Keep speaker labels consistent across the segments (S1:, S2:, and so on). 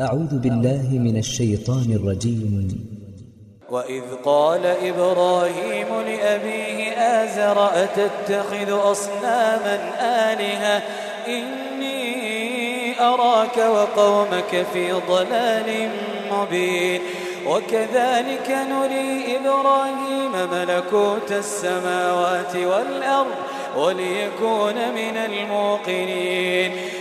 S1: أعوذ بالله من الشيطان الرجيم وإذ قال إبراهيم لأبيه آزر أتتخذ أصناما آلهة إني أراك وقومك في ضلال مبين وكذلك نري إبراهيم ملكوت السماوات والأرض وليكون من الموقنين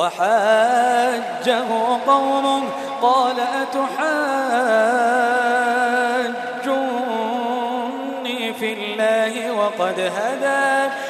S1: وحاجه قوم قال أتحاجوني في الله وقد هداني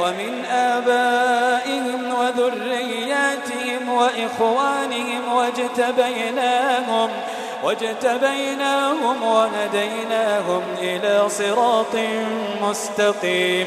S1: ومن آبائهم وذرياتهم وإخوانهم واجتبيناهم واجتبيناهم وهديناهم إلى صراط مستقيم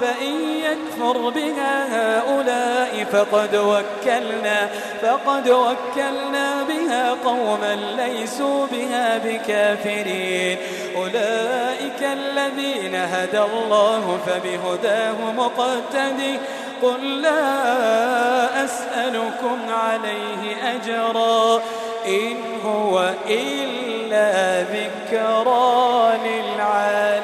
S1: فإن يكفر بها هؤلاء فقد وكلنا فقد وكلنا بها قوما ليسوا بها بكافرين أولئك الذين هدى الله فبهداه مقتدي قل لا أسألكم عليه أجرا إن هو إلا ذكرى للعالمين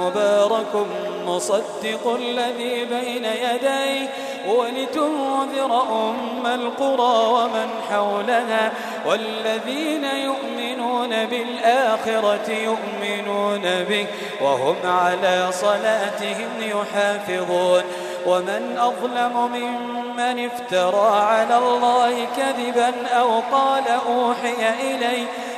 S1: مبارك مصدق الذي بين يديه ولتنذر أم القرى ومن حولها والذين يؤمنون بالآخرة يؤمنون به وهم على صلاتهم يحافظون ومن أظلم ممن افترى على الله كذبا أو قال أوحي إليه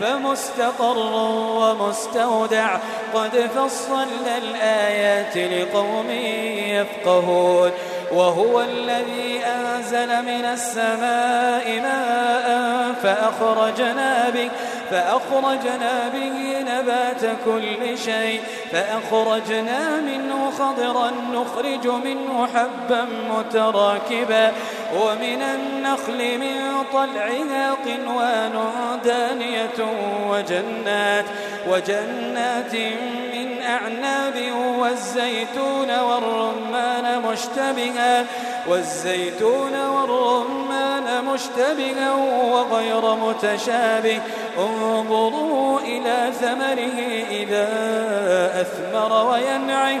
S1: فمستقر ومستودع قد فصلنا الآيات لقوم يفقهون وهو الذي أنزل من السماء ماء فأخرجنا به فأخرجنا به نبات كل شيء فأخرجنا منه خضرا نخرج منه حبا متراكبا ومن النخل من طلعها قنوان دانية وجنات, وجنات من أعناب والزيتون والرمان مشتبها والزيتون والرمان مشتبها وغير متشابه انظروا إلى ثمره إذا أثمر وينعه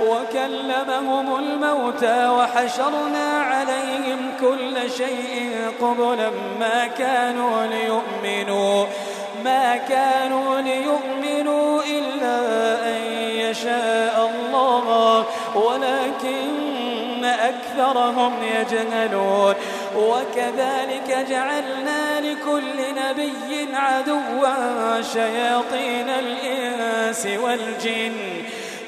S1: وكلمهم الموتى وحشرنا عليهم كل شيء قبلا ما كانوا ليؤمنوا ما كانوا ليؤمنوا إلا أن يشاء الله ولكن أكثرهم يجهلون وكذلك جعلنا لكل نبي عدوا شياطين الإنس والجن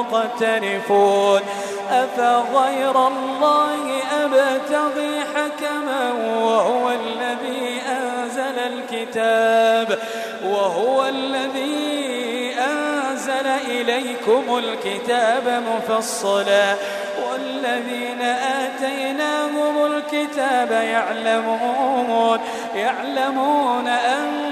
S1: مقترفون أفغير الله أبتغي حكما وهو الذي أنزل الكتاب وهو الذي أنزل إليكم الكتاب مفصلا والذين آتيناهم الكتاب يعلمون يعلمون أن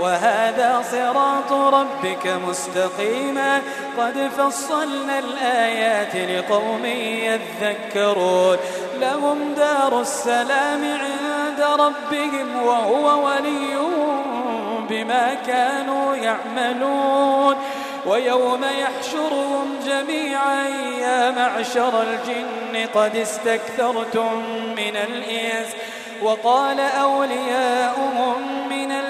S1: وهذا صراط ربك مستقيما قد فصلنا الآيات لقوم يذكرون لهم دار السلام عند ربهم وهو ولي بما كانوا يعملون ويوم يحشرهم جميعا يا معشر الجن قد استكثرتم من الإنس وقال أولياؤهم من الإنس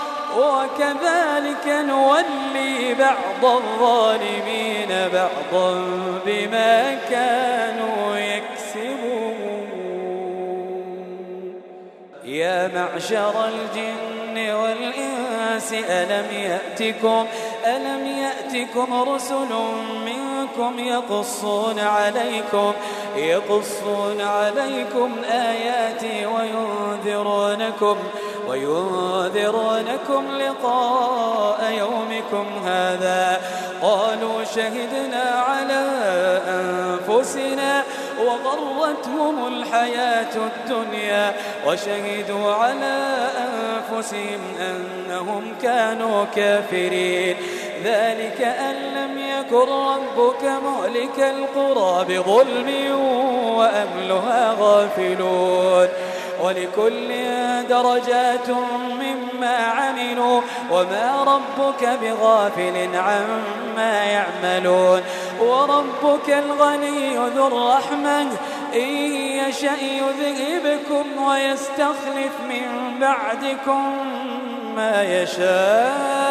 S1: وكذلك نولي بعض الظالمين بعضا بما كانوا يكسبون يا معشر الجن والإنس ألم يأتكم ألم يأتكم رسل من ربكم يقصون عليكم يقصون عليكم آياتي وينذرونكم وينذرونكم لقاء يومكم هذا قالوا شهدنا على أنفسنا وغرتهم الحياة الدنيا وشهدوا على أنفسهم أنهم كانوا كافرين ذلك أن لم يكن ربك مهلك القرى بظلم وأهلها غافلون ولكل درجات مما عملوا وما ربك بغافل عما يعملون وربك الغني ذو الرحمة إن يشأ يذهبكم ويستخلف من بعدكم ما يشاء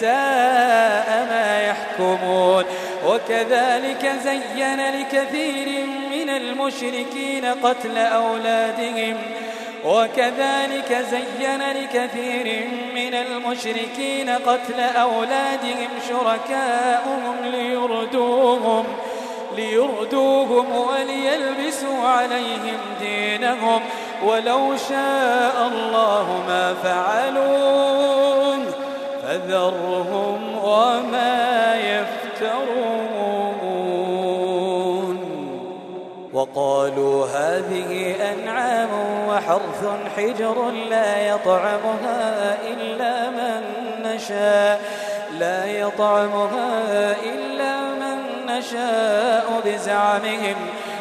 S1: ساء ما يحكمون وكذلك زين لكثير من المشركين قتل أولادهم وكذلك زين لكثير من المشركين قتل أولادهم شركاؤهم ليردوهم ليردوهم وليلبسوا عليهم دينهم ولو شاء الله ما فعلوه فذرهم وما يفترون وقالوا هذه أنعام وحرث حجر لا يطعمها إلا من نشاء لا يطعمها إلا من نشاء بزعمهم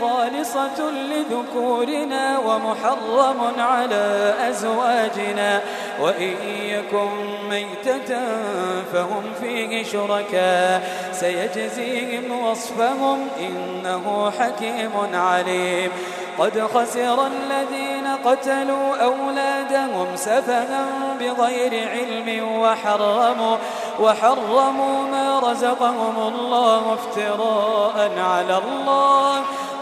S1: خالصة لذكورنا ومحرم على أزواجنا وإن يكن ميتة فهم فيه شركاء سيجزيهم وصفهم إنه حكيم عليم قد خسر الذين قتلوا أولادهم سفها بغير علم وحرموا, وحرموا ما رزقهم الله افتراء على الله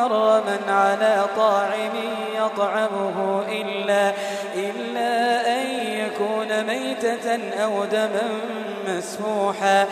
S1: حراما على طاعم يطعمه إلا, إلا أن يكون ميتة أو دما مسفوحا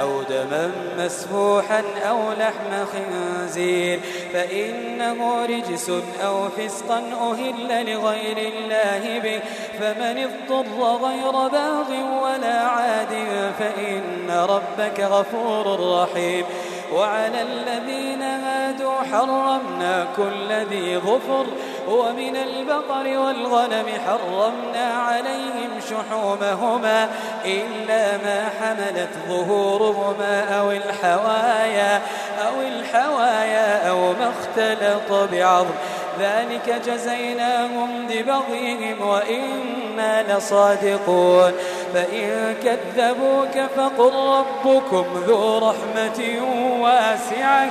S1: أو دما مسفوحا أو لحم خنزير فإنه رجس أو فسقا أهل لغير الله به فمن اضطر غير باغ ولا عاد فإن ربك غفور رحيم وعلى الذين هادوا كادوا حرمنا كل ذي ظفر ومن البقر والغنم حرمنا عليهم شحومهما إلا ما حملت ظهورهما أو الحوايا أو الحوايا أو ما اختلط بعض ذلك جزيناهم ببغيهم وإنا لصادقون فإن كذبوك فقل ربكم ذو رحمة واسعة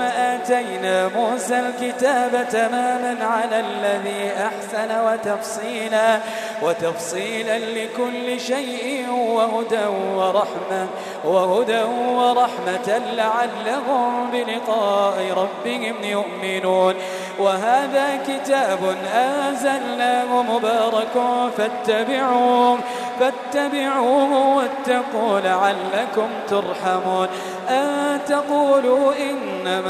S1: ثم آتينا موسى الكتاب تماما على الذي أحسن وتفصيلا وتفصيلا لكل شيء وهدى ورحمة وهدى ورحمة لعلهم بلقاء ربهم يؤمنون وهذا كتاب أنزلناه مبارك فاتبعوه فاتبعوه واتقوا لعلكم ترحمون أن تقولوا إنما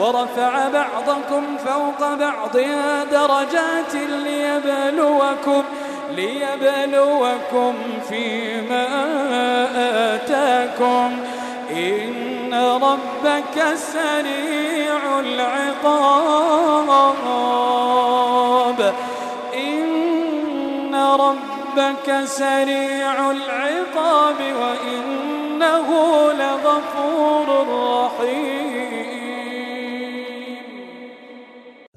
S1: ورفع بعضكم فوق بعض درجات ليبلوكم ليبلوكم فيما آتاكم إن ربك سريع العقاب إن ربك سريع العقاب وإنه لغفور رحيم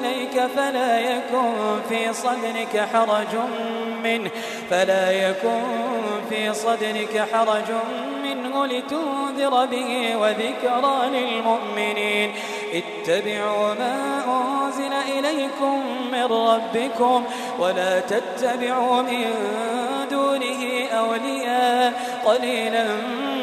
S1: إليك فلا يكن في صدرك حرج منه فلا يكن في صدرك حرج منه لتنذر به وذكرى للمؤمنين اتبعوا ما أنزل إليكم من ربكم ولا تتبعوا من دونه أولياء قليلا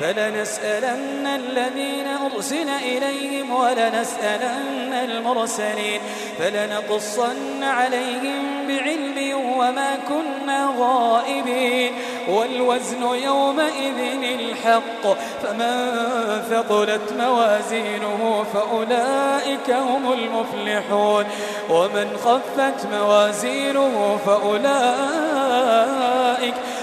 S1: فلنسألن الذين أرسل إليهم ولنسألن المرسلين فلنقصن عليهم بعلم وما كنا غائبين والوزن يومئذ الحق فمن ثقلت موازينه فأولئك هم المفلحون ومن خفت موازينه فأولئك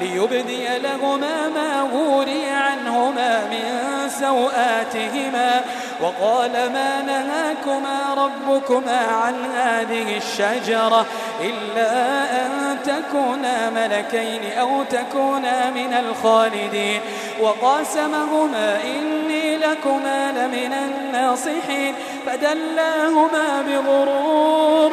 S1: ليبدي لهما ما غوري عنهما من سوآتهما وقال ما نهاكما ربكما عن هذه الشجرة إلا أن تكونا ملكين أو تكونا من الخالدين وقاسمهما إني لكما لمن الناصحين فدلاهما بغرور